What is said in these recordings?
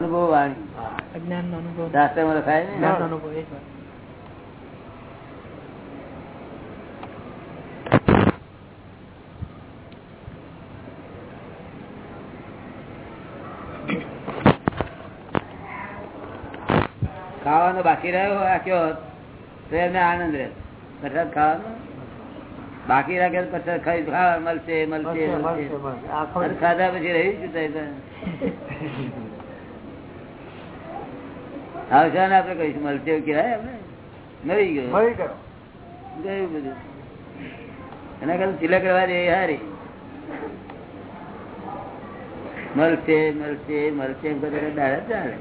અનુભવ વાણી અજ્ઞાન નો અનુભવ. શાસ્ત્રમાં લખાય ને? અનુભવ એ ખાવાનો બાકી રહ્યો રાખ્યો તો એમને આનંદ રહે. પ્રસાદ ખાવાનો? બાકી રાખે પ્રસાદ ખાઈ ખાવા મળશે મળશે ખાધા પછી રહી જ જતા હતા. ને આપડે કહીશું મળશે એવું કહેવાય આપણે? મળી ગયો. મળી ગયો. ગયું બધું. એના કરતા તિલક કરવા દે હારી. મળશે મળશે મળશે એમ કરીને દાડા ચાલે.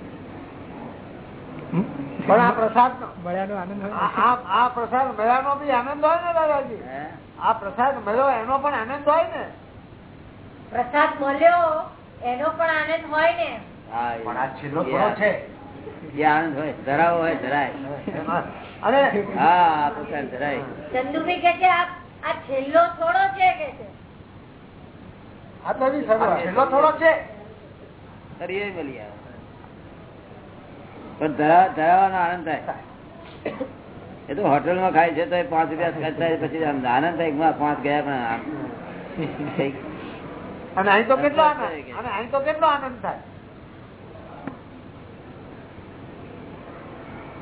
પણ આ પ્રસાદ મળ્યાનો આનંદ હોય આ- પ્રસાદ મળ્યાનો બી આનંદ હોય ને દાદાજી? આ પ્રસાદ મળ્યો એનો પણ આનંદ હોય ને? પ્રસાદ મળ્યો એનો પણ આનંદ હોય ને? હા, પણ આ છેલ્લો છે. આનંદ હોય ધરાવો હોય ધરાય. એમાં. હા આ ધરાય. ચંદુભાઈ કે છે આ આ છેલ્લો થોડો છે કે છે? આ તો છેલ્લો થોડો છે. ફરી મળી આવે પણ ધરાવાનો આનંદ થાય. એ તો હોટેલમાં ખાય છે તો પાંચ રૂપિયા ખર્ચાય પછી આનંદ થાય પાંચ ગયા પણ અને અહીં તો કેટલો આનંદ અને અહીં તો કેટલો આનંદ થાય?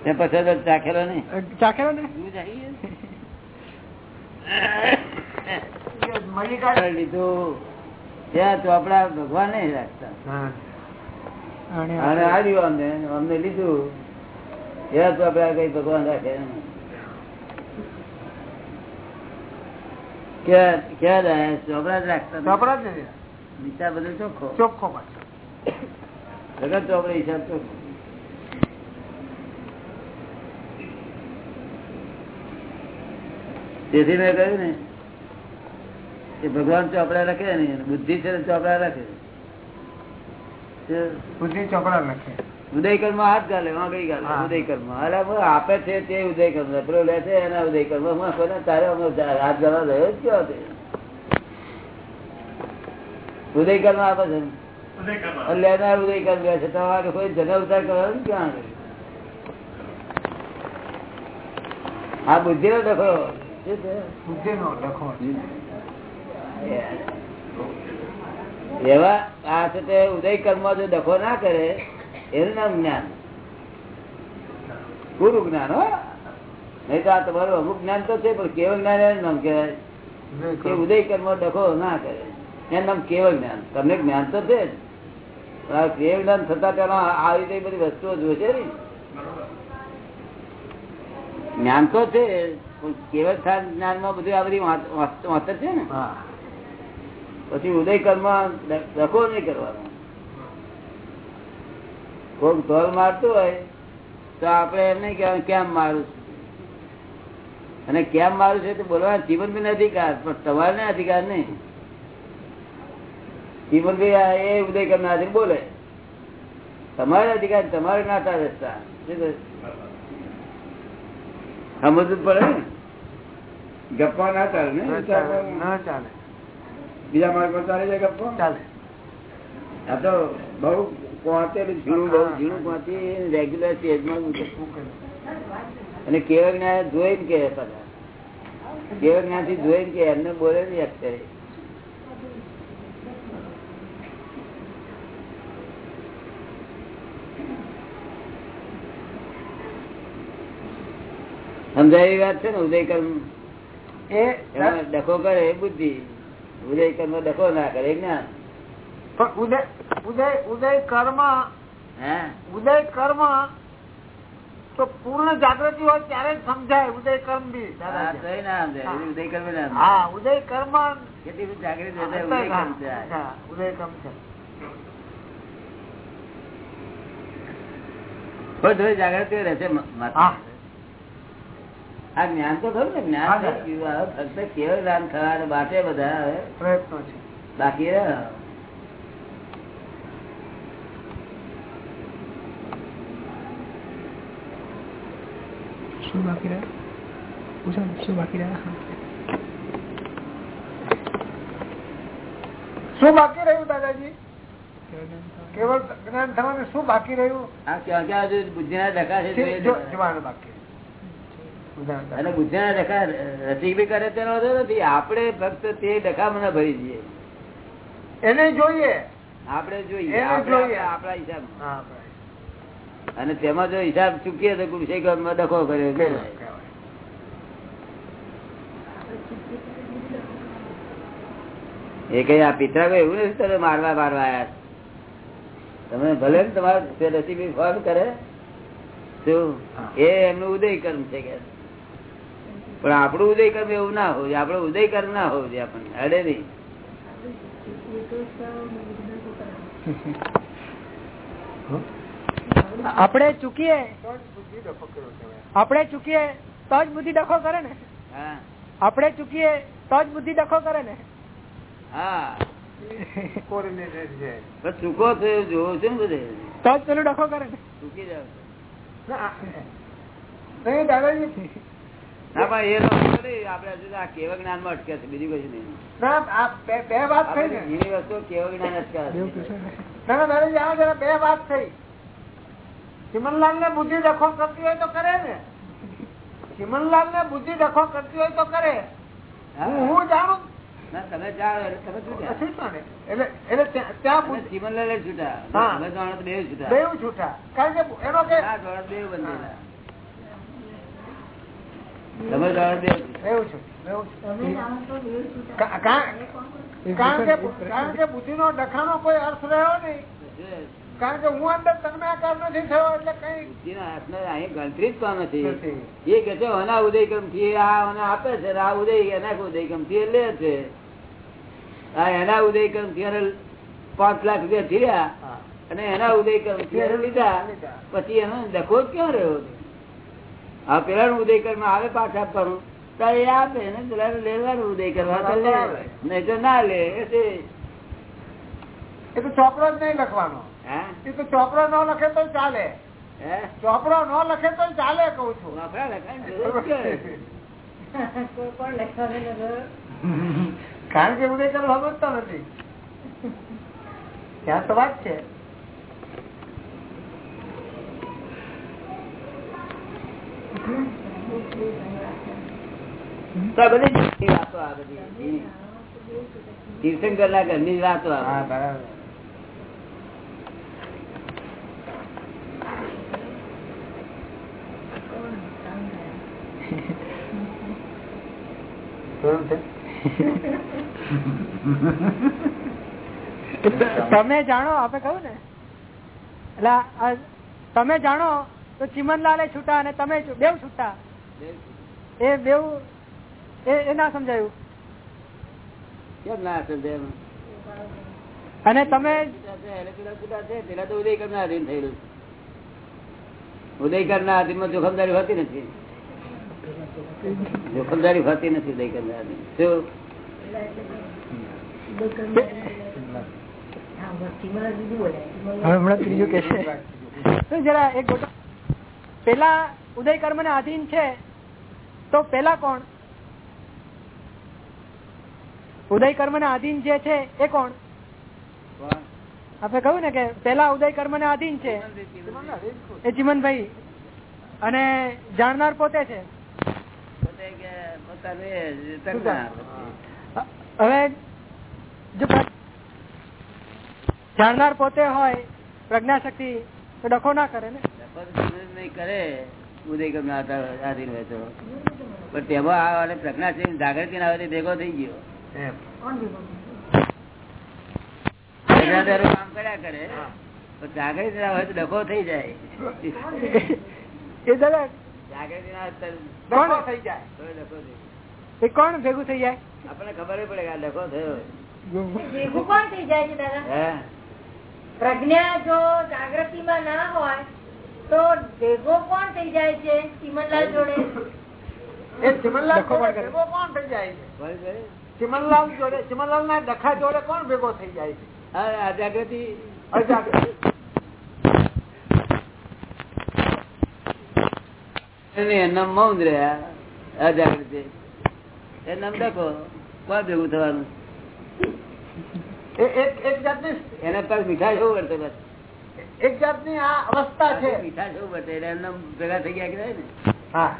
ચાખેલો ચાખેલો ને. લીધું. ત્યાં ચોપડા ભગવાન નહીં રાખતા. અને આવ્યું અમને અમને લીધું. એવા ચોપડા કઈ ભગવાન રાખે ક્યાં ક્યાં રહ્યા? ચોપડા જ રાખતા ચોપડા જ નીચા બધું ચોખ્ખો. ચોખ્ખો પાછો. જગત ચોપડે હિસાબ ચોખ્ખો. તેથી મેં કહ્યું ને કે ભગવાન ચોપડા લખે ને બુદ્ધિ છે ચોપડા લખે. બુદ્ધિ ચોપડા લખે. માં હાથ ગાલે કઈ ગાલે ઉદયકરમાં અરે આપે છે તે ઉદયકર્મ પેલો લે છે એના ઉદયકરમાં તારે હાથ ગાળવા રહ્યો જ કયો ઉદયકરમાં આપે છે લેનાર ઉદયકર લે છે તમારે કોઈ જનવતાર કરવાનું ક્યાં આગળ? આ બુદ્ધિ નો લખો એવા આ છે ઉદય કર્મ જો ડખો ના કરે, એનું નામ જ્ઞાન. ગુરુ જ્ઞાન, હો. નહીં તો આ તમારું અમુક જ્ઞાન તો છે, પણ કેવળ જ્ઞાન એનું નામ કહેવાય. કે ઉદય કર્મ ડખો ના કરે. એનું નામ કેવળ જ્ઞાન. તમને જ્ઞાન તો છે જ. કેવ જ્ઞાન થતા તેનો આવી રીતે બધી વસ્તુઓ જોશે ને? જ્ઞાન તો છે કેવળ જ્ઞાનમાં બધું આ બધી વાંચ- વાંચ- વાંચત છે ને. પછી ઉદય કર્મ ડખો નહીં કરવાનો. કોઈક ધોલ મારતું હોય તો આપણે એમ નહીં કહેવાનું કેમ મારું અને કેમ મારું છે તો બોલવાનો બી અધિકાર પણ તમારે અધિકાર નહીં. જીવનભાઈ આ એ ઉદય કરનાર બોલે. તમારે અધિકાર તમારે નાતા રસ્તા? સમજવું પડે ને? ગપ્પા ના ચાલે ને? ના ચાલે બીજા માર્ગ પર ચાલે છે ગપ્પા? ચાલે. આ તો બહુ પહોંચેલું ઝીણું બહુ ઝીણું પહોંચી રેગ્યુલર સ્ટેજમાં. અને કેવળ જ્ઞાન જોઈને કે પાછા કેવળ જ્ઞાનથી જોઈને કે એમને બોલે નહીં અક્ષરે સમજાય વાત છે ને ઉદય કર્મ? એ ડખો કરે બુદ્ધિ. ઉદય કર્મ ડખો ના કરે જ્ઞાન. પણ ઉદય ઉદય ઉદય કર્મ હે? ઉદય કર્મ તો પૂર્ણ જાગૃતિ હોય ત્યારે જ સમજાય ઉદય કર્મ બી. ઉદય કર્મ હા ઉદય કર્મ કેટલી બધી જાગૃતિ ઉદય કર્મ છે. છે થોડી જાગૃતિ રહેશે. આ જ્ઞાન તો ખરું ને જ્ઞાન ફક્ત કેવળ જ્ઞાન થવા માટે બધા હવે પ્રયત્નો છે. બાકી શું બાકી રહ્યા પૂછો શું બાકી રહ્યા શું બાકી રહ્યું દાદાજી? કેવળ જ્ઞાન થવાનું શું બાકી રહ્યું? આ ક્યાં ક્યાં હજુ બુદ્ધિના ધક્કા છે બાકી અને બુદ્ધિના ડખા રસિક બી કરે તેનો વાંધો નથી. આપણે ફક્ત તે ડખા મને ભરી દઈએ. એને જોઈએ. આપણે જોઈએ. આપણા- હિસાબ અને તેમાં જો હિસાબ ચૂકીએ તો કુલશેખરમાં ડખો કર્યો. એ કઈ આ પિતરા કોઈ એવું નથી તમે મારવા મારવા આવ્યા તમે ભલે ને તમારા રસી ફોન કરે. શું? એ એમનું ઉદય કર્મ છે કે પણ આપણું ઉદય કર્મ એવું ના હોવું જોઈએ. આપડે ઉદય કર્મ ના હોવું જોઈએ આપણને. અડે નહીં. આપણે ચૂકીએ. આપણે ચૂકીએ તો જ બુદ્ધિ ડખો કરે ને. હા. આપણે ચૂકીએ તો જ બુદ્ધિ ડખો કરે ને. હા. ચૂકો થયો જોવો છે ને બધે. તો જ પેલું ડખો કરે ને. ચૂકી જાવ દાદાજી. ના પણ એ લોકો નહીં, આપણે હજુ તો આ કેવ જ્ઞાનમાં અટકે છે બીજું કશું નહીં. બે બે વાત થઈ ને વસ્તુ કેવ જ્ઞાન અટકે બે વાત થઈ. ચિમનલાલ બુદ્ધિ ડખો કરતી હોય તો કરે ને. ચિમનલાલ ને બુદ્ધિ ડખો કરતી હોય તો કરે. હું હું. જાણું ના તમે જાણો એટલે તમે. એટલે એટલે ત્યાં- જ છૂટા. તમે જાણો તો બેવ છૂટા. બેઉ છૂટા. કારણ કે એનો કે બેવ બંધેલા. તમે જાણો તો બેવ છૂટા. બેઉ છું બેઉ છું. તમે જાણો તો દેવ છૂટા. કા- કા- કારણ કે બુદ્ધિ નો ડખાનો કોઈ અર્થ રહ્યો નહીં. કારણ કે હું અંદર તન્માકાર નથી થયો એટલે કઈ અહીં ગણતરી જ કોણ નથી. એ કે છે આના ઉદયક્રમથી આ મને આપે છે આ ઉદય એના ઉદયક્રમથી લે છે. આ એના ઉદયક્રમથી પાંચ લાખ રૂપિયા થયા અને એના ઉદયક્રમથી લીધા. પછી એનો દખો જ ક્યાં રહ્યો? આ પેલા નું ઉદય કર્મ આવે પાછા આપવાનું. તો એ આપે ને પેલા લેવાનું ઉદય કરવા તો લે. નહીં તો ના લે એ તો ચોપડો જ નહીં લખવાનો. હા? એ તો ચોપડો ન લખે તો ચાલે. હે? ચોપડો ન લખે તો ચાલે કઉ છું. કારણ કે ઉદય કરવા સમજતો નથી. ત્યાં તો વાત છે તો આ બધી જૂની વાતો આ બધી જૂની. તીર્થંકર ના ઘરની જ વાતો? તમે જાણો આપે કહ્યું ને? એટલે તમે જાણો તો ચિમનલાલે છૂટા અને તમે બેવ છૂટા. એ બેવ એ ના સમજાયું. કેમ ના સમજાયું અને તમે પેલા તો ઉદય કરના અધીન થયેલું છે. ઉદય કરના અધીનમાં જોખમદારી હોતી નથી જોખમદારી હોતી નથી ઉદય કરના અધીન શું હમણાં ત્રીજું કે છે? જરા એક ગોટો પેલા ઉદય કર્મ ને આધીન છે તો પેલા કોણ? ઉદય કર્મ ને આધીન જે છે એ કોણ? આપણે કહ્યું ને કે પેલા ઉદય કર્મ ને આધીન છે. એ જીવનભાઈ અને જાણનાર પોતે છે. હવે જો જાણનાર પોતે હોય પ્રજ્ઞા શક્તિ તો ડખો ના કરે ને. નહીં કરે ઉદય કરના આધીન હોય તો. પણ તેમાં આ અને પ્રજ્ઞા છે જાગૃતિ ના આવે ભેગો થઈ ગયો. કામ કર્યા કરે જાગૃતિ ના હોય તો ડખો થઈ જાય. એ દાદા જાગૃતિ ના કોણ? ડખો થઈ જાય. ડખો થઈ જાય. કોણ ભેગું થઈ જાય? આપણને ખબર પડે કે આ ડખો થયો ભેગું કોણ થઈ જાય છે દાદા? પ્રજ્ઞા જો જાગૃતિમાં ના હોય તો ભેગો કોણ થઈ જાય છે? ચીમનલાલ જોડે. એ ચિમનલાલ ડખો પણ જોડે કરે. ભેગો કોણ થઈ જાય છે? બોલ બોલ. જોડે ચિમનલાલ ના ડખા જોડે કોણ ભેગો થઈ જાય છે. નહીં, એમનામ મૌન રહ્યા અજાગૃતિ એમનામ ડખો કોણ ભેગું થવાનું? એ એક એક જાતની એને પર મીઠાઈ એવું વર્તે બસ. એક જાતની આ અવસ્થા છે. મીઠા એવું વર્તે એમના ભેગા થઈ ગયા કે ને. હા.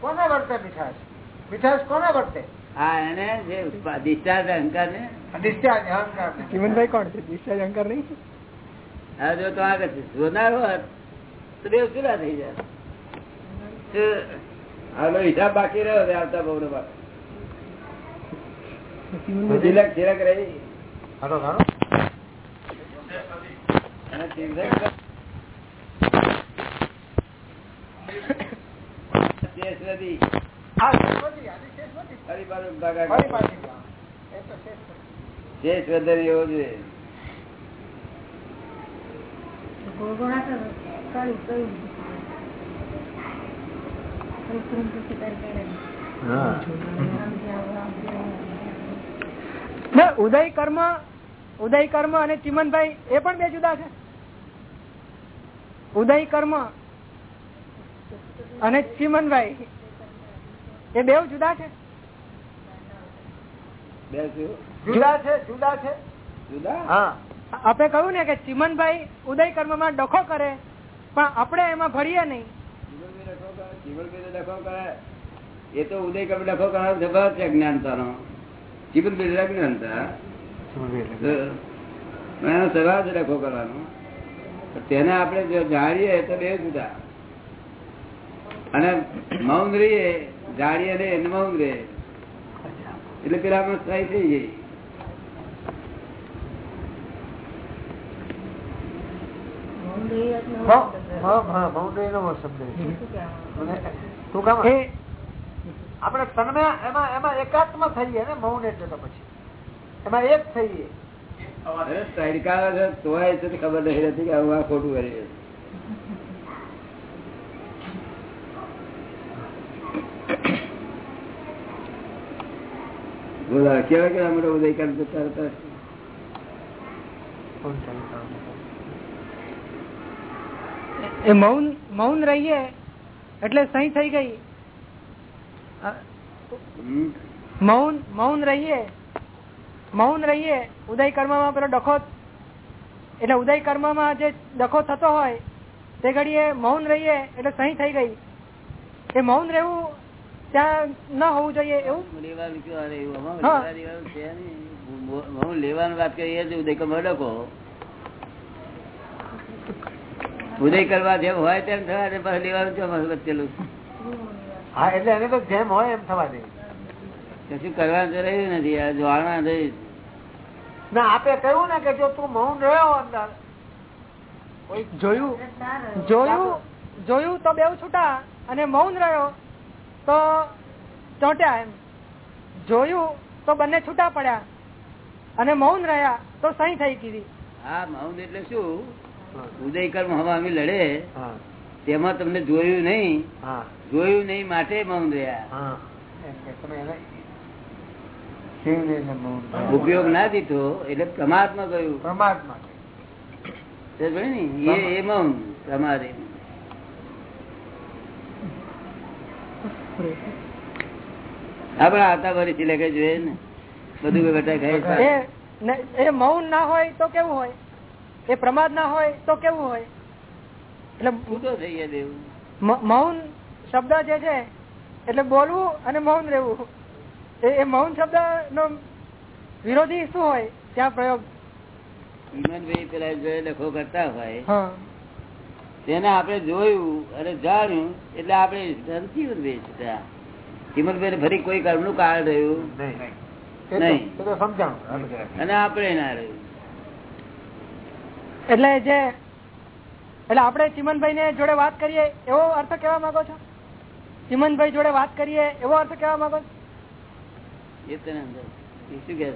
કોને વર્તે મીઠાશ? મીઠાશ કોને વર્તે? હા એને જે ડિસ્ચાર્જ અહંકાર ને. ડિસ્ચાર્જ અહંકાર ને. ચિમનભાઈ કોણ છે? દિશા અહંકાર નહીં હા જો તો આગળ છે. જોનાર હોત તો બે ચૂલા થઈ જાય. તો હિસાબ બાકી રહ્યો આવતા બહુ બાકી હાલો અને તિલક શેષવદી. હા ઉદય કર્મ ઉદય કર્મ અને ચિમનભાઈ એ પણ બે જુદા છે. ઉદય કર્મ અને ચિમનભાઈ એ બે જુદા છે. જુદા છે જુદા છે? જુદા? હા. આપે કહ્યું ને કે ચિમનભાઈ ઉદય કર્મમાં ડખો કરે પણ આપણે એમાં ભરીએ નહીં. ચિમનભાઈ ડખો કરે. એ તો ઉદય કર્મ ડખો કરવાનો જવાબ છે અજ્ઞાનતાનો અજ્ઞાનતા તો પણ એનો છે ડખો કરવાનો. તેને આપણે જાણીએ તો બે જુદા. અને મૌન રહીએ જાણીએ ને એને મૌન રહે એટલે પેલા આપણે સ્થાયી થઈ નો શબ્દ છે. મને ટૂંકામાં એ આપણે તન્મય એમાં એમાં એકાત્મ થઈએ ને મૌન એટલે તો પછી. એમાં એક થઈએ. તોય છે ખબર નથી રહેતી કે આવું આ ખોટું કરી રહ્યું કેવા કેવા મોટો ઉદય કામ જતા હતા? એ મૌન મૌન રહીએ એટલે સહી થઈ ગઈ? મૌન મૌન રહીએ. મૌન રહીએ. ઉદય કર્મમાં પેલો ડખો એટલે ઉદય કર્મમાં જે ડખો થતો હોય તે ઘડીએ મૌન રહીએ એટલે સહી થઈ ગઈ. એ મૌન રહેવું ત્યાં ન હોવું જોઈએ એવું? હું. લેવાની વાત કરીએ ઉદય કર્મ ડકો ઉદય કરવા જેમ હોય તેમ થવા લેવાનું અમારું બચેલું હા એટલે એને તો જેમ હોય એમ થવા દે. કશું કરવાનું તો રહ્યું નથી આ જોવાના રહી ના આપે કહ્યું ને કે જો તું મૌન રહ્યો અંદર જોયું? જોયું? જોયું તો બેવ છૂટા અને મૌન રહ્યો તો ચોંટ્યા એમ. જોયું તો બંને છૂટા પડ્યા અને મૌન રહ્યા તો સહી થઈ કીધી. હા મૌન એટલે શું? ઉદય કર્મ હવામી લડે હા. તેમાં તમને જોયું નહીં. હા. જોયું નહીં માટે મૌન રહ્યા. ઉપયોગ ના દીધો એટલે પ્રમાદમાં ગયું પરમાત્મા. ને? એ મૌન પ્રમાદે આપણે આતા ભરી છે લખે જોઈએ ને. બધું બટાઈ એ મૌન ના હોય તો કેવું હોય? એ પ્રમાદ ના હોય તો કેવું હોય? એટલે મૌન શબ્દ જે છે એટલે બોલવું અને મૌન રહેવું. એ મૌન શબ્દ નો વિરોધી શું હોય? ત્યાં પ્રયોગ. હિમનભાઈ પેલા લખો કરતા હોય હા. તેને આપણે જોયું અને જાણ્યું એટલે આપણે જીવનભાઈ છે ત્યાં ફરી કોઈ કર્મનું કારણ રહ્યું? નહીં નહીં. એ તો સમજાણું. અને આપણે ના રહ્યું. એટલે જે એટલે આપણે ચિમનભાઈ ને જોડે વાત કરીએ એવો અર્થ કેવા માંગો છો? ચિમનભાઈ જોડે વાત કરીએ એવો અર્થ કેવા માંગો એ તને શું કે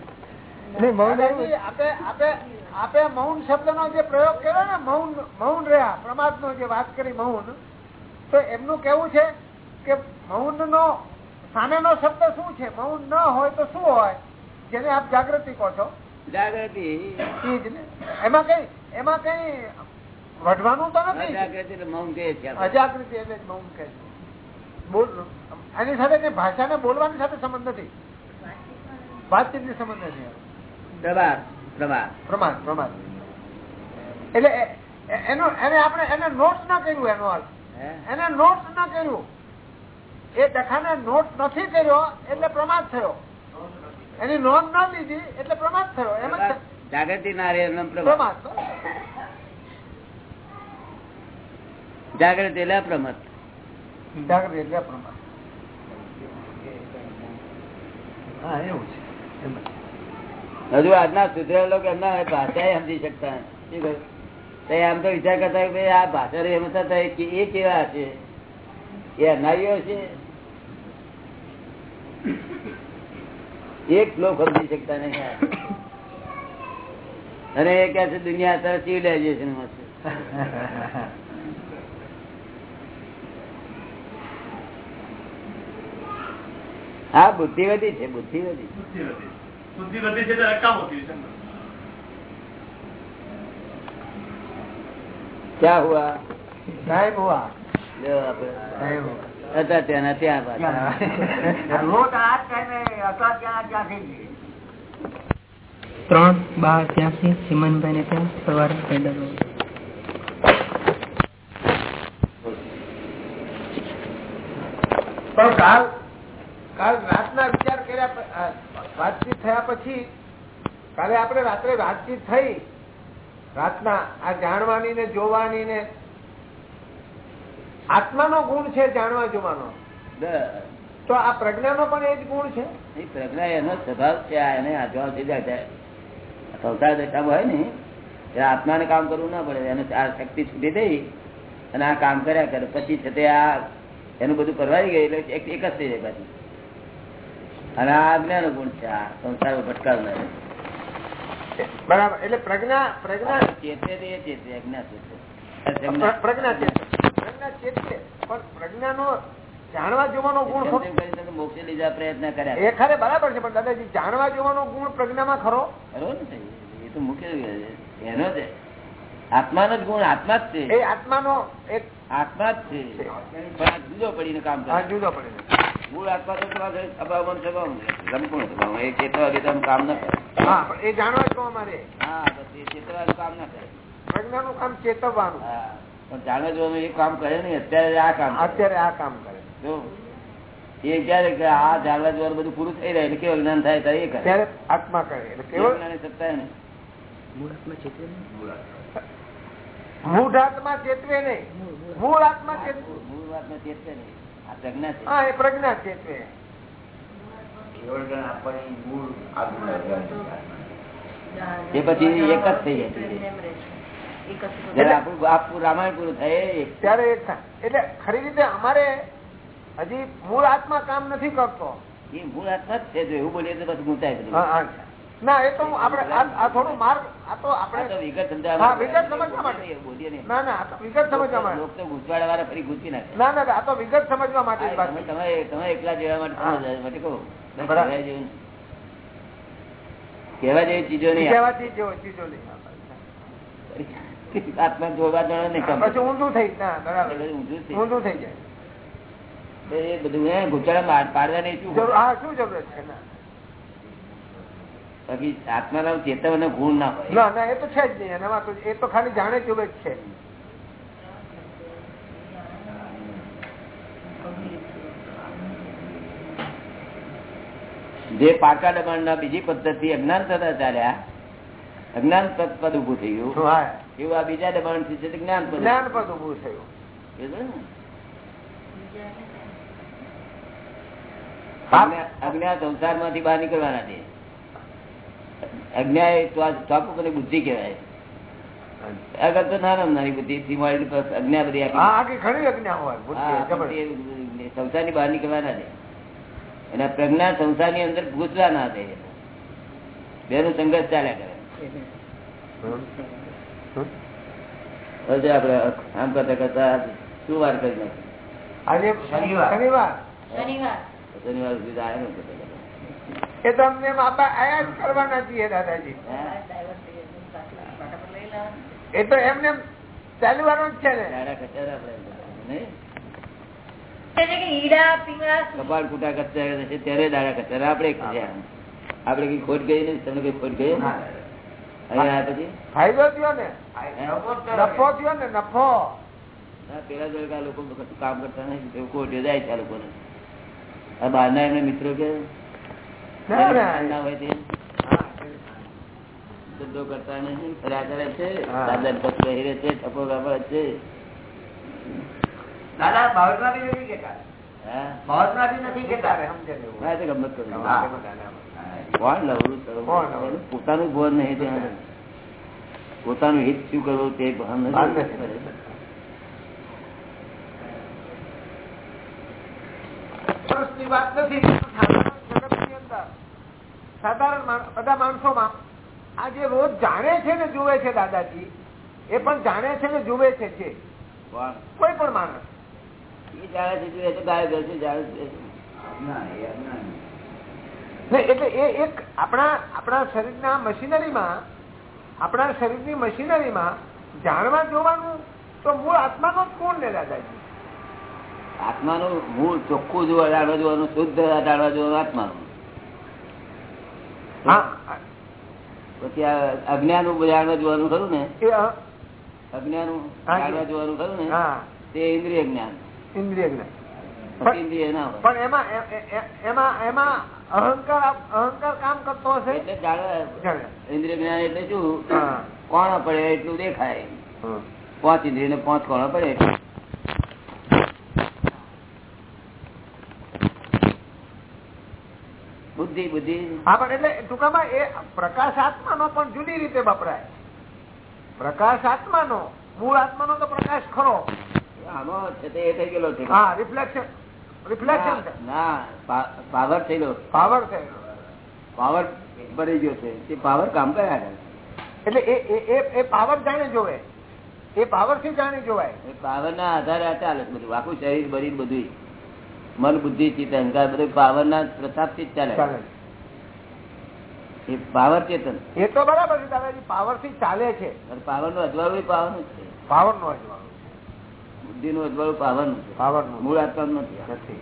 નહીં, મૌન દાદાજી, રહેવું. આપે આપે આપે મૌન શબ્દ નો જે પ્રયોગ કર્યો ને મૌન મૌન રહ્યા પ્રમાદ નો જે વાત કરી મૌન તો એમનું કેવું છે કે મૌન નો સામેનો શબ્દ શું છે? મૌન ન હોય તો શું હોય? જેને આપ જાગૃતિ કહો છો. જાગૃતિ. ને. એમાં કઈ એમાં કઈ વઢવાનું તો નથી. અજાગૃતિ એટલે મૌન કહે છે અજાગૃતિ એટલે મૌન કહે છે. બોલ એની સાથે કઈ ભાષાને બોલવાની સાથે સંબંધ નથી? વાતચીતની સંબંધ નથી. પ્રમાણ. પ્રમાણ એટલે એનો એને આપણે એને નોટ્સ ના કર્યું એનો અર્થ એને નોટ્સ ના કર્યું. એ ડખાને નોટ નથી કર્યો એટલે પ્રમાદ થયો. એની નોંધ ના લીધી એટલે પ્રમાદ થયો. એમ. જાગૃતિ ના રે પ્રમાદ જાગૃતિ એટલે અપ્રમત જાગૃતિ એટલે પ્રમાદ હા એવું છે. હજુ આજના સુધરેલો લોકો એમના ભાષા સમજી શકતા આમ તો વિચાર કરતા કે આ ભાષા એમ થતા કે એ કેવા છે? એ અનારીઓ છે? એક લોક સમજી શકતા નહીં અને એ કે છે દુનિયા અત્યારે સિવિલાઇઝેશનમાં છે. હા બુદ્ધિવતી છે બુદ્ધિ વધી બુદ્ધિ વધી છે ક્યાં હુઆ? સાહેબ હુઆ. સાહેબ હતા ત્યાં ત્યાં. ત્રણ બાર ત્યાંથી સિમનભાઈ ને ત્યાં સવારે પેદલ પણ કાલ કાલ રાતના વિચાર કર્યા વાતચીત થયા પછી કાલે આપણે રાત્રે વાતચીત થઈ રાતના આ જાણવાની ને જોવાની ને આત્માનો ગુણ છે જાણવા જોવાનો. તો આ પ્રજ્ઞાનો પણ એ જ ગુણ છે? પ્રજ્ઞા એનો સ્વભાવ છે આ એને આજવા સીધા સંસાર દશામાં હોય ને ત્યારે આત્માને કામ કરવું ના પડે એને આ શક્તિ છૂટી થઈ અને આ કામ કર્યા કરે. પછી છતાં આ એનું બધું પરવાઈ ગયું એટલે એક જ થઈ જાય પાછી. અને આ અજ્ઞાન ગુણ છે આ સંસાર ભટકાવનાર બરાબર એટલે પ્રજ્ઞા પ્રજ્ઞા ચેતે એ ચેતે અજ્ઞા ચેતે. પ્રજ્ઞા ચેતે. પ્રજ્ઞા ચેતે. પણ પ્રજ્ઞા નો જાણવા જોવાનો ગુણ મોક્ષે લીધા પ્રયત્ન કર્યા? એ ખરે બરાબર છે પણ દાદાજી જાણવા જોવાનો ગુણ પ્રજ્ઞામાં ખરો? ખરો ને એ તો મુખ્ય એનો આત્મા આત્માનો જ ગુણ આત્મા જ છે. એ આત્મા આત્માનો એક આત્મા જ છે. પણ જુદો પડીને કામ કરે. જુદો પડે મૂળ આત્મા તો સ્વભાવમાં ને સંપૂર્ણ સ્વભાવમાં. એ ચેતવા બેતવાનું કામ ન કરે. હા પણ એ જાણવા જ અમારે. હા બસ એ કામ ન કરે. પ્રજ્ઞાનું કામ ચેતવવાનું. હા પણ જાણવા જોવાનું એ કામ કરે નહીં અત્યારે આ કામ અત્યારે આ કામ કરે. જો એ ક્યારે કે આ જાણવા જોવાનું બધું પૂરું થઈ રહ્યા એટલે કેવું જ્ઞાન થાય ત્યારે એ કરે. ત્યારે આત્મા કરે. એટલે કેવું? જ્ઞાન સત્તા મૂળ આત્મા ચેતવે નહીં? મૂળ આત્મા. ચેતવે મૂળ વાતમાં ચેતવે નહીં આ પ્રજ્ઞા છે એ પ્રજ્ઞા એ પછી એક જ થઈ જાય. આપણું રામાયણ પૂરું થાય ત્યારે એટલે ખરી રીતે અમારે હજી મૂળ આત્મા કામ નથી કરતો. એ મૂળ આત્મા જ છે જો એવું બોલીએ તો પછી ગુંચાય બધું. હા, હા. ના એ તો આપણે આ- થોડું માર્ગ આ તો આપણે વિગત સમજાવવા વિગત સમજવા માટે. બોલીએ નહીં. ના ના વિગત સમજવા માટે. લોક તો વાળા ફરી ગુંચી નાખે. ના ના આ તો વિગત સમજવા માટે તમે તમે એકલા જેવા માટે કહો. બસ જેવું નહીં. ચીજો નહીં. ચીજો નહીં. આત્મા જોવા જણા નહીં કામ પછી ઊંધું થઈ ના બરાબર. ઊંધું થઈ. ઊંધું થઈ જાય. એ બધું હે ગુંચાળા માર- પાડવાની શું હા શું જરૂરત છે? ના. બાકી આત્માના ચેતવનો ગુણ ના હોય. ના ના એ તો છે જ નહીં. એનામાં તો એ તો ખાલી જાણે જ છે. જે પાકા દબાણના બીજી પદ્ધતિ અજ્ઞાન થતા ચાલ્યા અજ્ઞાન પદ પદ ઉભું થયું. એવું આ બીજા દબાણથી છે જ્ઞાન પદ. જ્ઞાન પદ ઉભું થયું. અજ્ઞાન સંસારમાંથી બહાર નીકળવાના છે. અજ્ઞા એ તો આ બુદ્ધિ કહેવાય. અગર તો નાના નાની બુદ્ધિ થી મળેલી અજ્ઞા બધી સંસારની બહાર નીકળવાના છે. અને પ્રજ્ઞા સંસારની અંદર ઘૂસવા ના દે. બેનું સંઘર્ષ ચાલ્યા કરે. આપડે આમ કરતા કરતા શું વાર કરી નાખી? આજે શનિવાર. શનિવાર. શનિવાર. શનિવાર સુધી આવ્યો. એ તો અમને બાપા આયા જ કરવાના છીએ દાદાજી. એ તો એમને ચાલવાનું જ છે ને? કપાળ કુટા કરતા છે ત્યારે દાડા. આપણે કઈ ખોટ ગઈ ને તમને કઈ ખોટ ગઈ પછી? ફાયદો થયો ને? નફો થયો ને નફો. પેલા જોડે લોકો કામ કરતા નથી તો ખોટ જાય છે આ લોકોને. બહારના એમને મિત્રો કે? કરતા નહીં કરે છે. દાદા છે છે. દાદા ભાવના બી નથી કેતા ભાવના બી નથી કેતા ગમત કરું. પોતાનું ભોન નહીં પોતાનું હિત શું કરવું તે ભાન નથી. વાત નથી. સાધારણ બધા માણસોમાં આ જે રોજ જાણે છે ને જુએ છે દાદાજી એ પણ જાણે છે ને જુએ છે જે. કોઈ પણ માણસ. એ જાણે છે ગાય જાણે એટલે એ એક આપણા આપણા શરીરના મશીનરીમાં આપણા શરીરની મશીનરીમાં જાણવા જોવાનું તો મૂળ આત્માનો જ કોણ ને દાદાજી? આત્માનું મૂળ ચોખ્ખું જોવા જાણવા જોવાનું શુદ્ધ જાણવા જોવાનું આત્માનું. પછી અજ્ઞાન જાણવા જોવાનું ખરું ને? અજ્ઞાન જાણવા જોવાનું ખરું ને? તે ઇન્દ્રિય જ્ઞાન. ઇન્દ્રિય જ્ઞાન. ઇન્દ્રિય ના પણ એમાં એમાં એમાં અહંકાર અહંકાર કામ કરતો હશે? એટલે જાણવા ઇન્દ્રિય જ્ઞાન એટલે શું? કોણ પડે એટલું દેખાય. પાંચ ઇન્દ્રિય ને પાંચ કોણ પડે? બુદ્ધિ બુદ્ધિ. હા પણ એટલે ટૂંકામાં એ પ્રકાશ આત્માનો પણ જુદી રીતે વપરાય. પ્રકાશ આત્માનો મૂળ આત્માનો તો પ્રકાશ ખરો. આમાં છે તે એ થઈ ગયેલો છે. હા રિફ્લેક્શન રિફ્લેક્શન ના પાવર થયેલો. પાવર થયેલો. પાવર ભરી ગયો છે. તે પાવર કામ કર્યા કરે. એટલે એ એ- એ એ પાવર જાણે જોવે. એ પાવરથી જાણે જોવાય. એ પાવર ના આધારે આ ચાલે બધું. આખું શરીર બરી બધું મન બુદ્ધિ ચિત્ત અહંકાર બધું પાવર ના પ્રતાપથી ચાલે એ પાવર ચેતન. એ તો બરાબર છે દાદાજી પાવરથી ચાલે છે. પાવરનું અજવાળું પાવરનું છે. પાવર નો અજવાળું. બુદ્ધિ નું અજવાળું પાવરનું છે. પાવરનું મૂળ આત્મા નથી. નથી.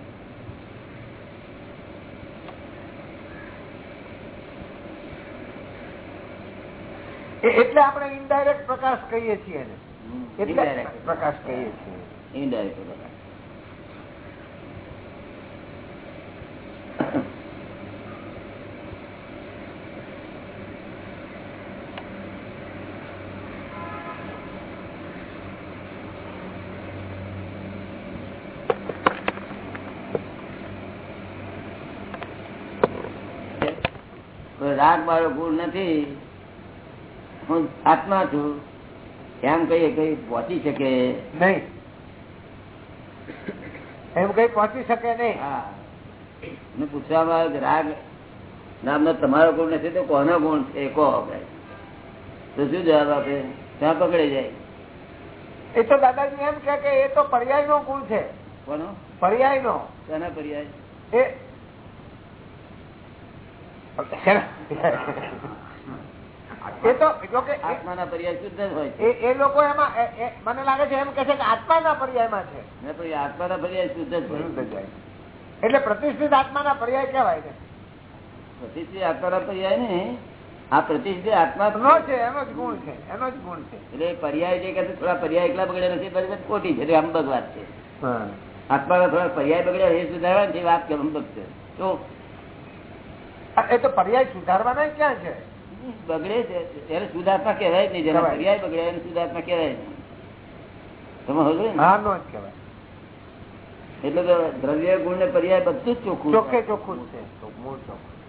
એટલે આપણે ઇનડાયરેક્ટ પ્રકાશ કહીએ છીએ પ્રકાશ કહીએ છીએ. ઇનડાયરેક્ટ કોઈ રાગ મારો ગુણ નથી. હું આત્મા છું. એમ કઈ કઈ પહોંચી શકે? નહીં. એમ કઈ પહોંચી શકે નહીં. હા. પૂછવામાં રાગ નામનો તમારો ગુણ નથી તો કોનો ગુણ છે? એ કહો આપણે તો શું જવાબ આપે? ત્યાં પકડી જાય? એ તો દાદાજી એમ કે એ તો પર્યાય નો ગુણ છે. કોનો? પર્યાય નો શાના પર્યાય? એ એ તો જો કે એ- આત્માના પર્યાય શુદ્ધ જ હોય છે એ એ લોકો એમાં એ- એ- મને લાગે છે એમ કે છે કે આત્માના પર્યાયમાં છે. આત્માના પર્યાય શુદ્ધ જ હોય એટલે પ્રતિષ્ઠિત આત્માના પર્યાય કહેવાય છે. પ્રતિષ્ઠિત આત્માના પર્યાય ને આ પ્રતિષ્ઠિત આત્મા નો છે એનો જ ગુણ છે એનો જ ગુણ છે. એટલે પર્યાય જે કે થોડા પર્યાય એકલા બગડ્યા નથી બરાબર ખોટી છે અંબક વાત છે. આત્માના થોડા પર્યાય બગડ્યા એ સુધારવા છે વાત કે અંબક છે. તો એ તો પર્યાય સુધારવાના ક્યાં છે? બગડે છે. એને સુધાર્થમાં કહેવાય નહીં. જેના પર્યાય બગડે એને સુધાર્થમાં કહેવાય તમે સમજો ને? હા નો જ કહેવાય. એટલે તો દ્રવ્ય ગુણ ને પર્યાય બધું જ ચોખ્ખું ચોખ્ખે ચોખ્ખું છે. મૂળ ચોખ્ખું.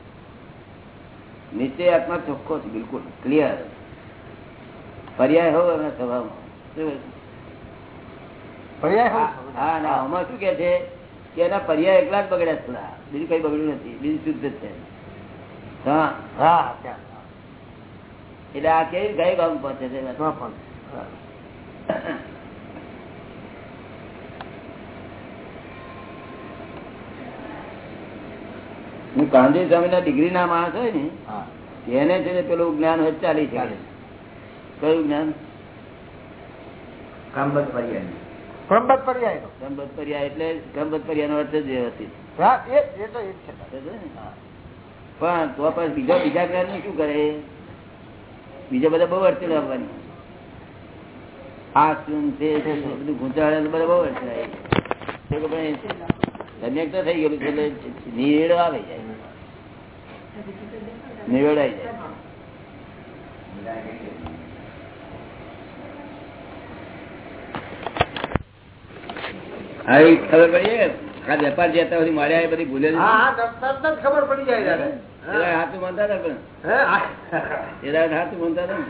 નિશ્ચય આત્મા ચોખ્ખો છે બિલકુલ. ક્લિયર પર્યાય હોવો એના સ્વભાવમાં? પર્યાય હા હા, ના આમાં શું કે છે? કે એના પર્યાય એકલા જ બગડ્યા છે. બીજું કઈ બગડ્યું નથી. બીજું શુદ્ધ છે. એટલે આ કેવી કઈ ગામ પહોંચે છે હું ગાંધી સ્વામી ના ડિગ્રી ના માણસ હોય ને એને છે ને પેલું જ્ઞાન હોય ચાલી શકે. કયું જ્ઞાન? કામબદ્ધ પર્યાય. ક્રમબદ્ધ પર્યાય. ક્રમબદ્ધ પર્યાય એટલે ક્રમબદ્ધ પર્યાયનો અર્થ જ વ્યવસ્થિત. હા એ એ તો એ છે. ને? પણ તો પણ બીજો બીજા ગ્રહનું શું કરે? બીજા બધા બહુ અડચણ આવવાની. આ બધું બધા બહુ અડચણ થઈ ગયેલું છે, એટલે નિવેડો આવે જાય. ખબર પડી આ વેપાર જતા સુધી મળ્યા બધી ભૂલે ખબર પડી જાય હાથું માનતા હતા પણ. હાથું માનતા હતા ને.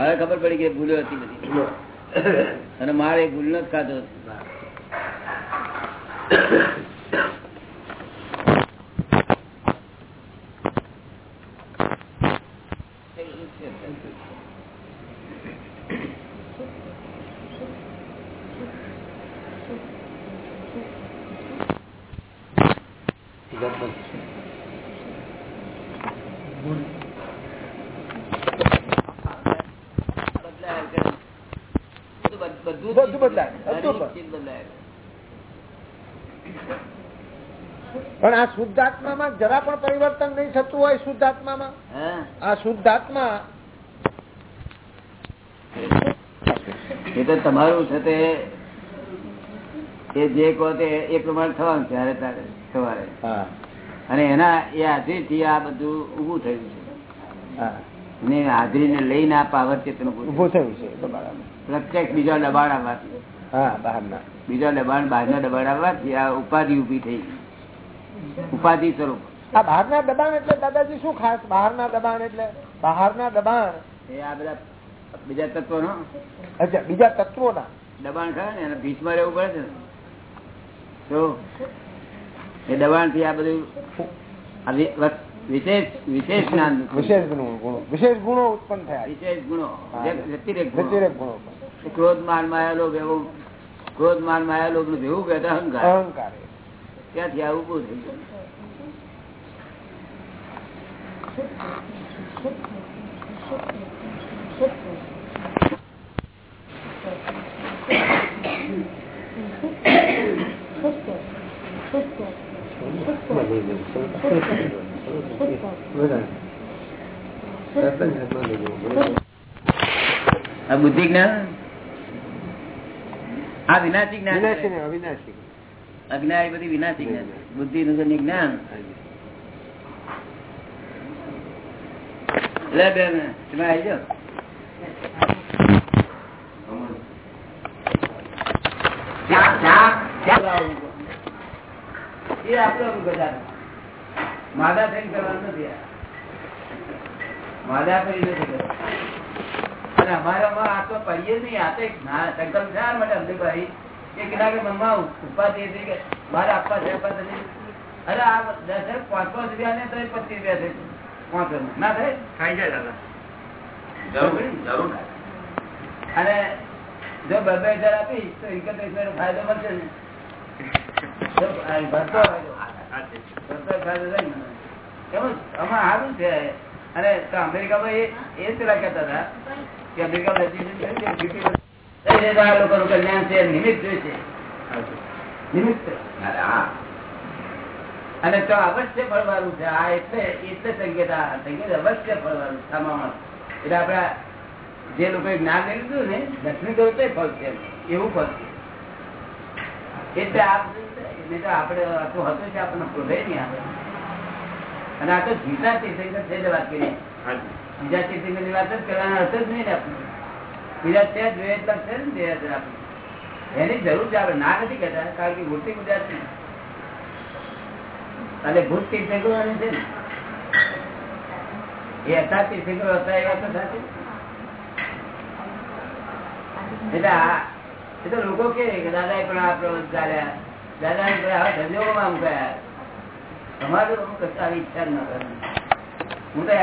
હવે ખબર પડી કે ભૂલો હતી બધી. અને મારે એ ભૂલ નો જ ખાધો બદલાયા કરે. બધું બદ- બધું બદલાય. પણ આ શુદ્ધાત્મામાં જરા પણ પરિવર્તન નહીં થતું હોય શુદ્ધાત્મામાં? હે? આ શુદ્ધાત્મા એ તો તમારું છે તે એ જે કહો તે એ પ્રમાણે થવાનું છે હારે તારે સવારે. હા. અને એના એ હાજરીથી આ બધું ઊભું થયું છે. હા. ને હાજરીને લઈને આ પાવર ચેતન ઊભું ઉભું થયું છે એ તો બરાબર થયું. પ્રત્યેક બીજા દબાણ આવવાથી. હા બહારના. બીજા દબાણ બહારના દબાણ આવવાથી આ ઉપાધિ ઊભી થઈ ઉપાધિ સ્વરૂપ. આ બહારના દબાણ એટલે દાદાજી શું ખાસ? બહારના દબાણ એટલે બહારના દબાણ. એ આ બધા બીજા તત્વો નો અચ્છા બીજા તત્વોના. દબાણ ખરા ને એને ભીચમાં રહેવું પડે છે ને. તો એ દબાણથી આ બધું વિશેષ વિશેષ ગુણો વિશેષ ગુણો ઉત્પન્ન થયા. વિશેષ ગુણો. ગુણો. ક્રોધ માન માયા લોભ ક્રોધ માન માયા નું ભેગું કહેતા અહંકાર. અહંકાર ક્યાંથી આવું બહુ થઈ ગયું. આ બુદ્ધિ જ્ઞાન? આ વિનાશી જ્ઞાન અવિનાશી. અજ્ઞાન એ બધી વિનાશી જ્ઞાન બુદ્ધિ નું જ્ઞાન. લે બેન તમે આવી જાઓ. એ બધા માદા થઈને કરવાનું નથી માદા કરી નથી કરવાનું. અને અમારામાં આ તો પડીએ નહીં આ તો એક સંકલ્પ છે માટે અમદાભાઈ કે કેટલાક મનમાં ઉપાધિ હતી કે મારે આપવા છે આપવા નથી અરે આ દસ પાંચ પાંચ રૂપિયા ને તો પચીસ રૂપિયા થઈ પાંચ ના થાય ખાઈ જાય દાદા જરૂર અને જો બે બે હજાર આપીશ તો એકત્રીસ ફાયદો મળશે ને ભરતો ફાયદો છે અને અમેરિકામાં એ એ પેલા કહેતા હતા કે અમેરિકામાં registration કરી દે, fifty percent. એ રીતે આ લોકોનું કલ્યાણ છે નિમિત્ત જોઈએ છે હાજી. નિમિત્ત અને તો અવશ્ય ફળવાનું છે આ એટલે એટલે સંકેત આ સંકેત અવશ્ય ફળવાનું છે એટલે આપડા જે લોકો જ્ઞાન લીધું ને દક્ષિણ કરો તો ફળ છે એવું ફળ છે એટલે આ. નહીં તો આપણે હતું છે આપણને શોધે નહીં આપણે. અને આ તો જીતા તીર્થંકર છે એટલે વાત કરી. બીજા તીર્થંકરની વાત જ કરવાનો અર્થ જ નહીં ને આપણે. બીજા છે જોઈએ એટલા છે ને જે છે આપણે. એની જરૂર છે આપણે. ના નથી કહેતા કારણ કે મૂર્તિ ગુજરાત અને ભૂત તીર્થંકરો છે ને. એ હતા તીર્થંકરો હતા એવા તો સાચી. એટલે આ એ તો લોકો કે દાદા એ પણ આ ચાલ્યા. દાદા ને હવે સંજોગોમાં આમ ગયા તમારે અમુક કશા ઈચ્છા ન કરે. હું તો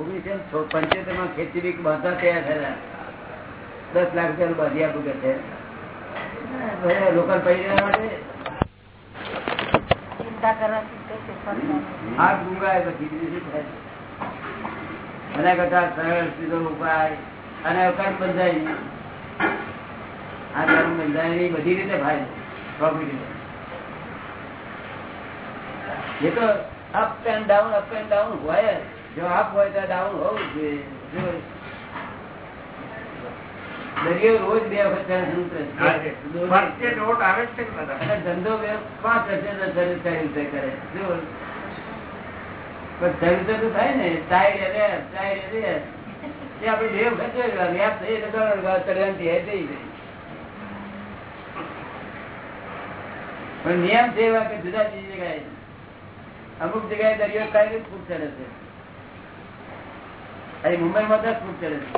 ઓગણીસો પંચોતેરમાં ખેતી બીક તૈયાર થયેલા. દસ લાખ રૂપિયા બાંધી આપું કે છે. લોકલ પડી માટે ચિંતા કરવાથી થાય. હાથ ગુંગાય પછી બીજું થાય? એના કરતા સરળ સીધો ઉપાય. અને કર્મ બંધાય. આ ધર્મ બધી રીતે ફાયદો પ્રોફિટ એ તો up and down up and down હોય. જો અપ હોય તો ડાઉન હોવું જોઈએ. દરિયો રોજ બે ધંધો બે પાંચ કરે. જો પણ તો થાય ને ટાઈડ રે ટાઈડ રે એ આપણે બે વખત વ્યાપ થઈ ચડવાની થઈ ગઈ પણ નિયમ છે એવા કે જુદા જુદી જગ્યાએ. અમુક જગ્યાએ દરિયો કઈ ફૂટ ચડે છે? અહીં મુંબઈમાં દસ ફૂટ ચડે છે.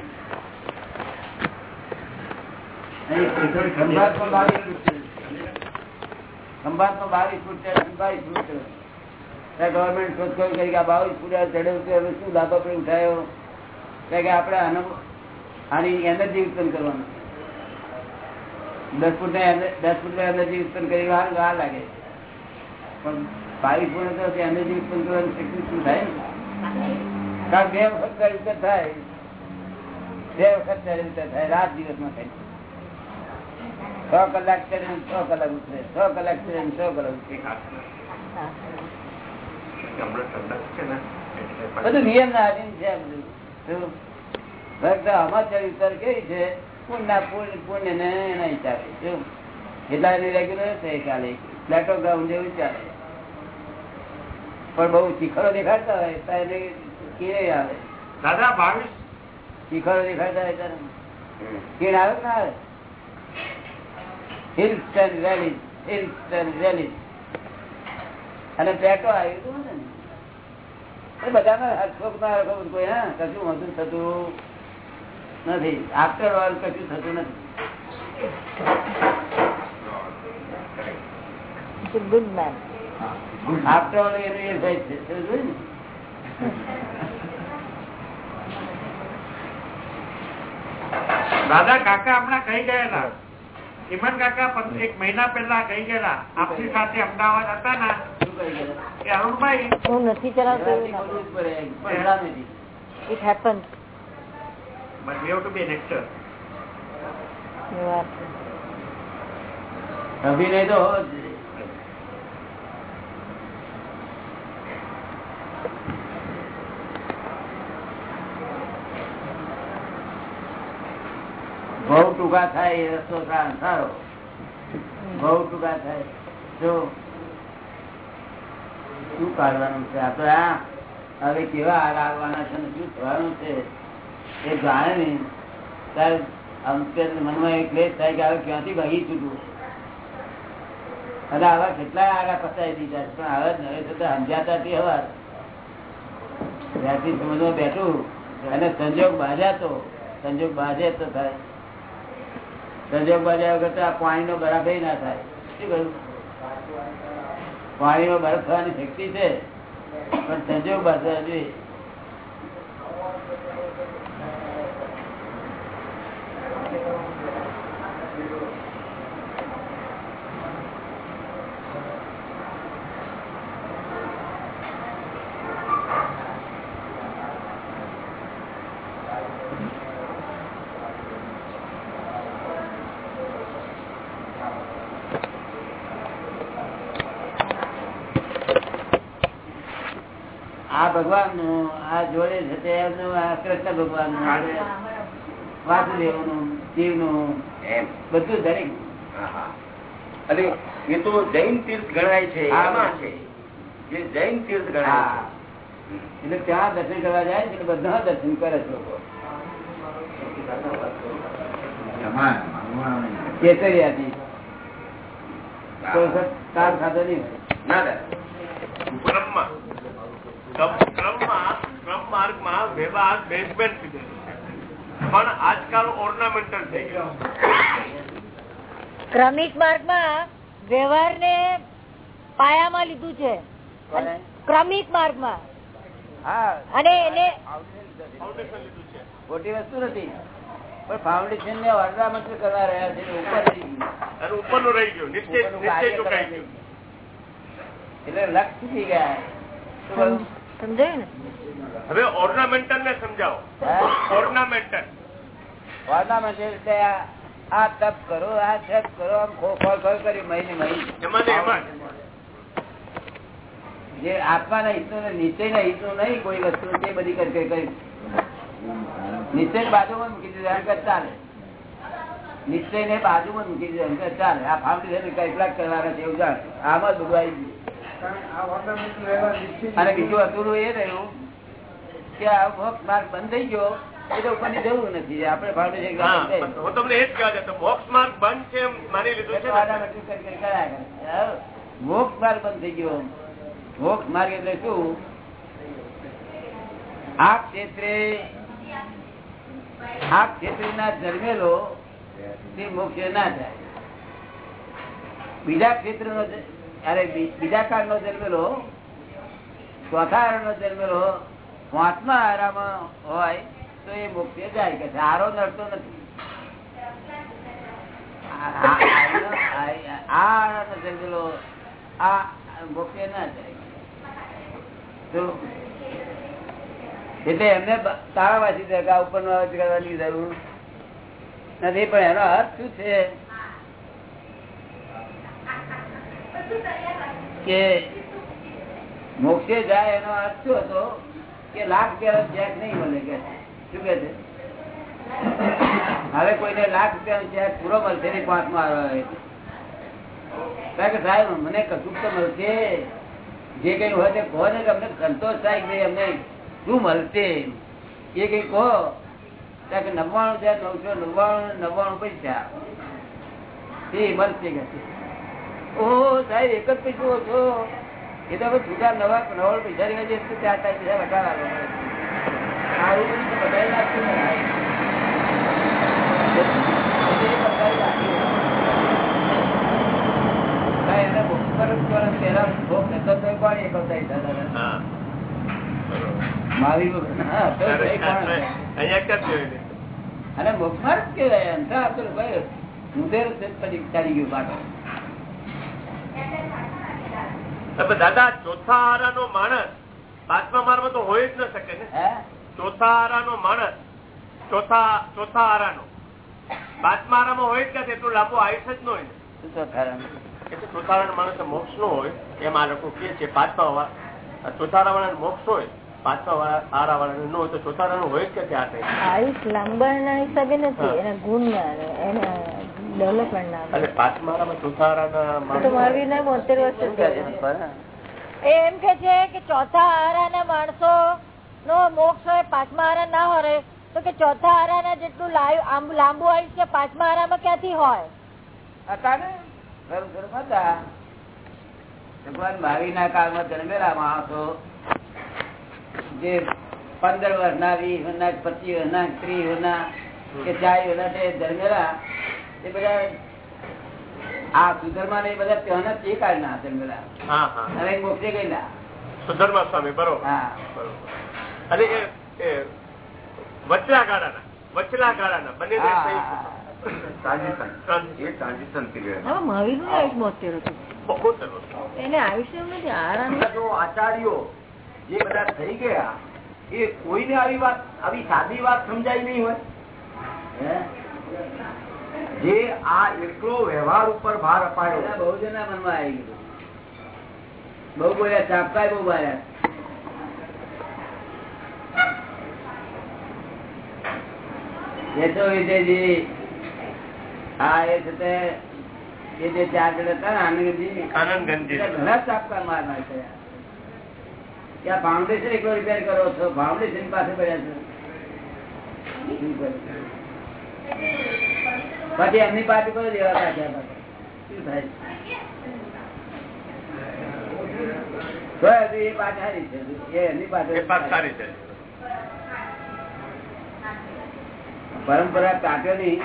અહીં ખંભાતમાં બાવીસ ફૂટ ચડે ખંભાતમાં બાવીસ ફૂટ ચડે છે, બાવીસ ફૂટ ચડે. ગવર્મેન્ટ શોધખોળ કરી કે આ બાવીસ ફૂટ આ છે હવે શું લાભ આપણે ઉઠાયો કે આપણે આનો આની એનર્જી ઉત્પન્ન કરવાનું. દસ ફૂટ દસ ફૂટ એનર્જી ઉત્પન્ન કરી વાર લાગે. પણ તો એનર્જી ઉત્પન્ન કરવાની શક્તિ શું થાય? કારણ બે વખત ચરિત્ર થાય. બે વખત ચરિત્ર થાય. રાત દિવસમાં થાય. છ કલાક ચડે છ કલાક ઉતરે. છ કલાક ચડે છ કલાક ઉતરે. હમણાં ઠંડક છે ને એટલે બધું નિયમ ના આધીન છે આ બધું? ફક્ત આમાં ચરિત્ર કેવી છે? પુણ્ય ને એના હિસાબે. એટલા રેગ્યુલર છે ચાલે. પ્લેટો ગ્રાઉન્ડ જેવું ચાલે. પણ બહુ શિખરો દેખાડતા હોય તો એને કીડે આવે. દાદા બાવીસ શિખરો દેખાડતા હોય ત્યારે. કીડ આવે ના આવે? Hills and valleys hills and valleys અને પેટો આવ્યું હતું ને? એ હરખોક ના હરખોક કોઈ હા કશું વધુ થતું નથી. આફ્ટર ઓલ કશું થતું નથી. ગુડ મેન આફ્ટર ઓલ એનું એ થાય છે. સમજ્યું ને? દાદા કાકા હમણાં કહી ગયેલા? હિમન કાકા એક મહિના પહેલા કહી ગયેલા? આપની સાથે અમદાવાદ હતા ને? કે અરુણભાઈ? હું નથી ચલાવતો. It happen but we have to be an અભિનય તો બહુ ટૂંકા થાય એ રસ્તો સારો બહુ ટૂંકા થાય. જો શું કાઢવાનું છે? આપડે આ હવે કેવા હાર આવવાના છે શું થવાનું છે? એ જાણે નહીં ત્યારે મનમાં એક ક્લેશ થાય કે હવે ક્યાંથી ભાગી છૂટવું અને આવા કેટલા આગા પસાઈ દીધા પણ હવે નવે થતા સમજાતા તે હવા ત્યાંથી સમજમાં બેઠું. અને સંજોગ બાંધ્યા તો સંજોગ બાંધે તો થાય. સંજોગ બાંધ્યા કરતા પાણી નો બરાબર ના થાય. શું કહ્યું? પાણીનો બરફ થવાની શક્તિ છે. પણ સંજોગ બાજુ જોઈએ આ ભગવાનનું આ જોડે છે તે એમનું આ કૃષ્ણ ભગવાનનું વાસુદેવનું શિવનું એમ. બધું દરેક. અને એ તો જૈન તીર્થ ગણાય છે હા. છે. જે જૈન તીર્થ ગણાય એટલે ત્યાં દર્શન કરવા જાય છે બધા દર્શન કરે છે લોકો. કેસરિયાથી ના દાદા ક્રમ- ક્રમમાં ક્રમ માર્ગમાં વ્યવહાર બેઝમેન્ટ પણ આજકાલ ઓર્નામેન્ટલ થઈ ગયો ક્રમિક માર્ગમાં વ્યવહારને પાયામાં લીધું છે. ક્રમિક માર્ગમાં. હા. અને એને ફાઉન્ડેશન લીધું છે. ખોટી વસ્તુ નથી. પણ ફાઉન્ડેશન ને ઓર્નામેન્ટ કરવા રહ્યા છે ઉપર ઉપરનું રહી ગયું. એટલે લક્ષ થઈ ગયા? સમજાયું ને? હવે ઓર્નામેન્ટલ ને સમજાવો. ઓર્નામેન્ટલ ઓર્નામેન્ટલ એટલે આ તપ કરો આ તપ કરો આમ ખો ખો ખો કરી મહિને મહિને. એમાં ને એમાં. જ. આત્માના હિતનું ને નિશ્ચયના હિતનું નહીં કોઈ વસ્તુ તે બધી કરી કરી નીચે બાજુમાં મૂકી દીધું અહંકાર ચાલે. નિશ્ચય ને બાજુમાં મૂકી દીધું અહંકાર ચાલે. આ ફાઉન્ડેશન કેટલાક કરવાના છે એવું જાણ. આમાં જ ગયું. અને બીજું અધૂરું એ રહ્યું કે આ મોક્ષ માર્ગ બંધ થઈ ગયો એટલે ઉપરની જરૂર નથી આપણે ફાઉન્ડેશન હા હું તમને એ જ કહેવા જતો મોક્ષ માર્ગ બંધ છે માની લીધું છે મોક્ષ માર્ગ બંધ થઈ ગયો મોક્ષ માર્ગ એટલે શું? આ ક્ષેત્રે આ ક્ષેત્રે ના જન્મેલો તે મોક્ષ ના જાય. બીજા ક્ષેત્ર નો અરે બીજા કાળ નો જન્મેલો ચોથા નો જન્મેલો પાંચમા આરામાં હોય તો એ મોક્ષે જાય કે આરો નડતો નથી. આ- જન્મેલો આ મોક્ષે ના એટલે એમને તાળાવાસી દરગાહ ઉપર કરવાની જરૂર નથી, પણ એનો અર્થ શું છે? કે મોક્ષે જાય એનો અર્થ શું હતો? કે લાખ રૂપિયા ચેક નહીં મળે કે. શું કે છે? હવે કોઈને લાખ રૂપિયા ચેક પૂરો મળશે નહીં, પાંચમાં આવે કારણ કે સાહેબ, મને કશું તો મળશે. જે કઈ હોય તે કહો ને અમને સંતોષ થાય કે અમને શું મળશે? એ કઈ કહો. કારણ કે નવ્વાણું હજાર નવસો નવ્વાણું નવ્વાણું પૈસા. એ મળશે કે. ઓહો સાહેબ એક જ પૈસો ઓછો. એ તો છૂટા નવા નવા પૈસા લેવા જઈએ તો ચાર પાંચ પૈસા વધારે બધું? અને મુખમાં જ કેવાય અંતર આપેલું ભાઈ મુદેર ચાલી ગયું પાછળ હવે દાદા ચોથા હારાનો માણસ પાંચમા મારમાં તો હોય જ ન શકે ને. ચોથા હારા નો માણસ ચોથા ચોથા હારાનો પાંચમા હારામાં હોય જ નથી એટલું લાંબુ આયુષ જ ન હોય ને. એટલે ચોથારા નો માણસ મોક્ષ નો હોય એમ આ લોકો કે છે પાંચમા વાળા ચોથારા વાળા મોક્ષ હોય પાંચમા વાળા આરા વાળા નો હોય તો ચોથા નું હોય જ ક્યાંથી આયુષ લાંબા ના હિસાબે નથી એના ગુણ ના એના ડેવલપમેન્ટ ના અને પાંચમા ચોથા તો માણસો ના બોતેર વર્ષ એમ કે છે કે ચોથા હારાના માણસો નો મોક્ષ હોય પાંચમા આરા ના હોય તો કે ચોથા હારાના જેટલું લાયુ- લાંબુ આયુષ્ય પાંચમા હારામાં ક્યાંથી હોય? અટાણે ખરું ખરું હતા. ભગવાન કાળમાં જન્મેલા માણસો. જે પંદર વર્ષના વીસ વર્ષના પચીસ વર્ષના ત્રીસ વર્ષના કે ચાર વર્ષના જે જન્મેલા. એ બધા આ સુધર્મા ને એ બધા અને મોક્ષે ગયેલા સુધર્મા સ્વામી બરોબર. અને એ વચલા ગાળાના વચલા ગાળાના બંને આચાર્યો જે બધા થઈ ગયા એ કોઈને આવી વાત આવી સાદી વાત સમજાય નહીં હોય? હે? જે આ એકલો વ્યવહાર ઉપર ભાર અપાયો. બહુ જના મનમાં આવી ગયું. બહુ બોલ્યા ચાપકાય બહુ બોલ્યા. યશો વિજયજી હા એ છે તે એ જે ચાર જણ હતા ને આનંદજી. આનંદગંજી. ઘણા ચાપકા મારનાર છે ત્યાં ફાઉન્ડેશન એકલો રિપેર કરો છો ફાઉન્ડેશન પાસે પડ્યા છે. પછી એમની પાર્ટી પર લેવા પાછા. પરંપરા કાઢ્યો નહીં.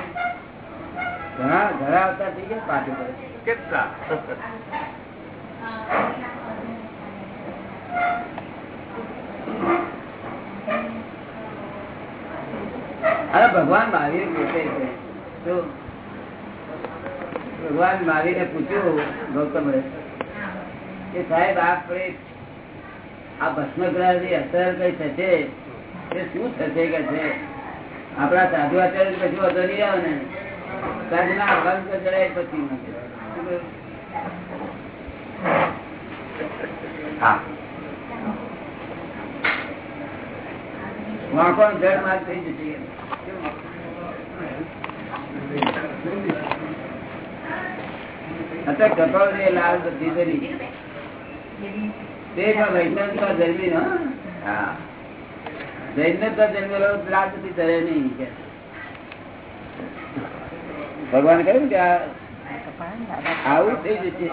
ઘણા ઘણા આવતા થઈ ગયા પર. કેટલા? અરે ભગવાન મહાવીર પોતે છે. ભગવાન મહાવીરને પૂછ્યું ગૌતમ કે સાહેબ, આપણે આ ભસ્મ ગ્રહની અસર કઈ થશે? તે શું થશે કે છે? આપણા સાધુ આચાર્ય પછી વધુ નહીં આવે ને? તારે ના અભંગ જડાય પછી વાંકો જળ માર થઈ જશે. અત્યારે કપાળ ને લાલ બધી કરી તે પણ વૈષ્ણવ જન્મી નો હા. જૈન તો જન્મેલો લાલ બધી તરે નહીં કે. ભગવાન કહ્યું કે આવું થઈ જશે.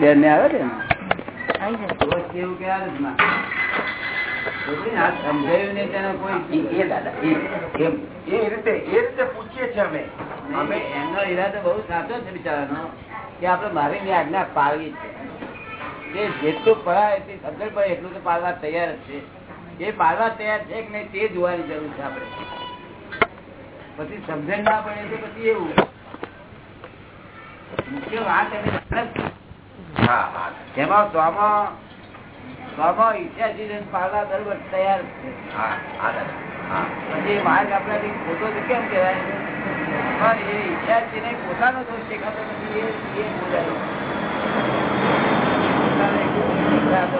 બેન ને આવે છે ને? દોષ કે ક્યારે જ ના. એટલે આ સમજાયું નહીં તેને કોઈ એ દાદા એ- રીતે એ રીતે પૂછીએ છીએ અમે. અમે એમનો ઈરાદો બહુ સાચો છે બિચારાનો કે આપણે મારી ની આજ્ઞા પાડવી છે. જેટલું પડાય એટલી સમજણ પડે એટલું તો પાડવા તૈયાર જ છે. એ પાડવા તૈયાર છે કે નહીં તે જોવાની જરૂર છે આપણે. પછી સમજણ ના પડે તો પછી એવું. મુખ્ય વાત એની એમાં સ્વમાં સ્વમાં ઈચ્છા છે જેને પાડવા બરોબર તૈયાર છે. હા હા દાદા. હા. પછી એ માર્ગ આપણાથી ખોટો તો કેમ કહેવાય? પણ એ ઈચ્છા ને પોતાનો દોષ દેખાતો નથી એ એ બોલાયો. પોતાનો. એક દેખાતો.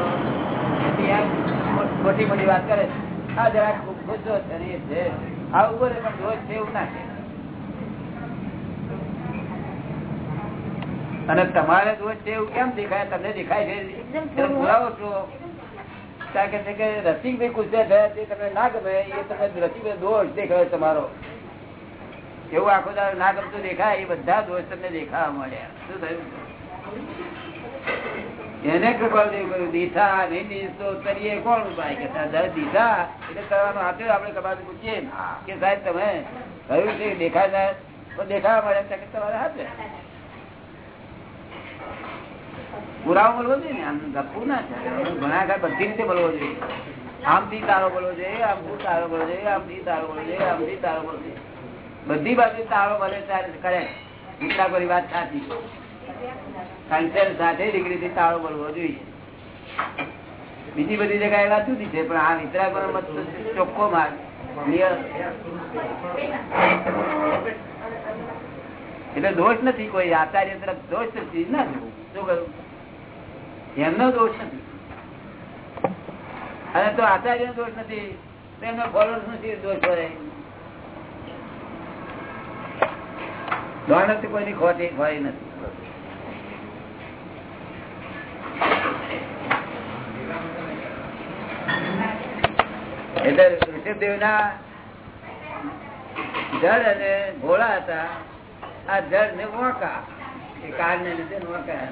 એથી એમ મો- મોટી મોટી વાત કરે આ જરાક ગુસ્સો છે ને છે. આ ઉપર પણ દોષ છે એવું ના છે અને તમારે દોષ છે એવું કેમ દેખાય? તમને દેખાય છે? પુરાવો છો? કારણ કે કે રસિકભાઈ કુસ્યા થયા તે તમે ના ગમે, એ તમે રસિકભાઈ દોષ દેખાય તમારો. એવું આખો દાડો ના ગમતું દેખાય, એ બધા દોષ તમને દેખાવા મળ્યા. શું થયું? એને કૃપાલ દેવું કર્યું દીધા, નહીં દીધો તરીએ કોણ ઉપાય? કે દીધા. એટલે કરવાનું હાથે આપણે કબાદ પૂછીએ. કે સાહેબ, તમે કહ્યું છે દેખાય ના તો દેખાવા મળે તમારે હાથે. પુરાવો બોલવો જોઈએ ને? આમ ગપુ ના છે ઘણા બધી રીતે બોલવો જોઈએ. આમથી તારો બોલવો જોઈએ આમથી તારો બોલવો જોઈએ આમથી તારો બોલવો જોઈએ આમથી તારો બોલવો જોઈએ. બધી બાજુ તારો મળે કરે. કરી વાત સાચી. કન્સેલ સાથે ડિગ્રી થી તારો બોલવો જોઈએ. બીજી બધી જગ્યાએ વાત જુદી છે, પણ આ વિતરા પર ચોખ્ખો માર્ગ. એટલે દોષ નથી કોઈ. આચાર્ય તરફ દોષ નથી. ના, શું કરું? એમનો દોષ નથી. અને તો આચાર્ય દોષ નથી એમનો ફોલોઅર્સ નથી દોષ હોય? દોડ કોઈની ખોટી હોય નથી. એટલે ઋષભદેવ ના જળ અને ભોળા હતા, આ જળ ને વોકા એ કાળ ને લીધે મોકા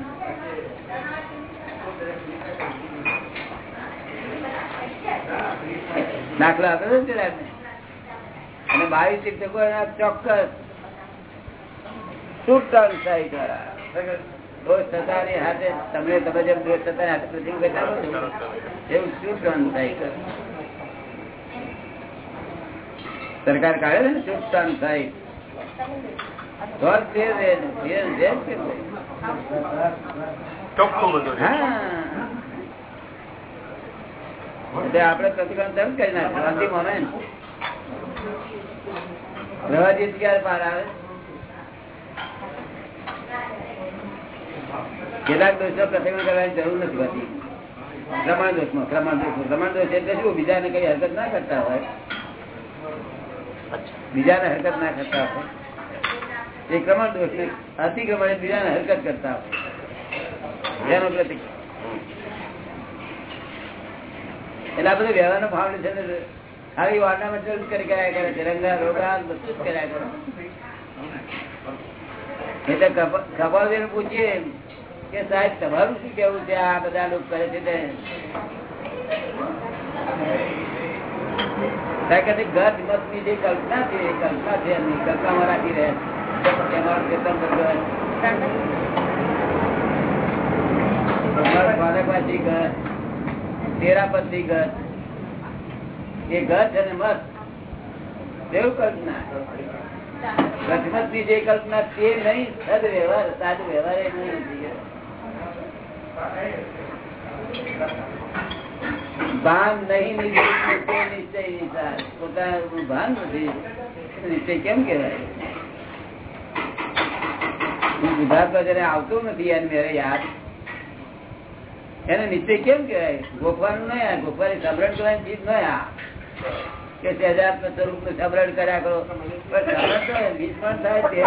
દાખલા છે ને અને બાવીસ શિક્ષકો ચોક્કસ તમે જેમ દોષ કરે. સરકાર કાઢે ને શું ઉત્સાહી તો જ તે આપડે પ્રતિક્રમણ તેમ કરી અંતિમ રવાજી ક્યારે પાર આવે? કેટલાક દોષો પ્રતિક્રમ કરવાની જરૂર નથી હોતી. પ્રમાણ દોષમાં પ્રમાણ દોષ પ્રમાણ દોષ એટલે શું? બીજાને કઈ હરકત ના કરતા હોય? બીજાને હરકત ના કરતા હોય? એ ક્રમણ દોષ ને અતિક્રમણ બીજા બીજાને હરકત કરતા હોય. એટલે આ બધું વ્યવહારનો ભાવ છે ને આવી ઓર્નામેન્ટલ કરી કર્યા કરે છે. રંગા રોગા કર્યા કરે. એટલે પૂછીએ કે સાહેબ, તમારું શું કેવું છે? આ બધા લોકો કરે છે તે. ગત મતની જે કલ્પના છે, એ કલ્પના છે એમની. કલ્પનામાં રાખી રહ્યા છે એમાં ચેતન ભગવાન સ્વાગતવાસી ગત તેરાપતિ ભાન નહીં નથી. નિશ્ચય કેમ કેવાય સિદ્ધાર્થ આવતો નથી મેરે યાદ એને નીચે કેમ કેવાય ગોખવાનું નહીં આ ગોખવાની સબરણ કરવાની ચીજ નહીં આ કે સહેજાત્મ સ્વરૂપનું સબરણ કર્યા કરો. પણ સબરણ તો વીસ પણ થાય તે.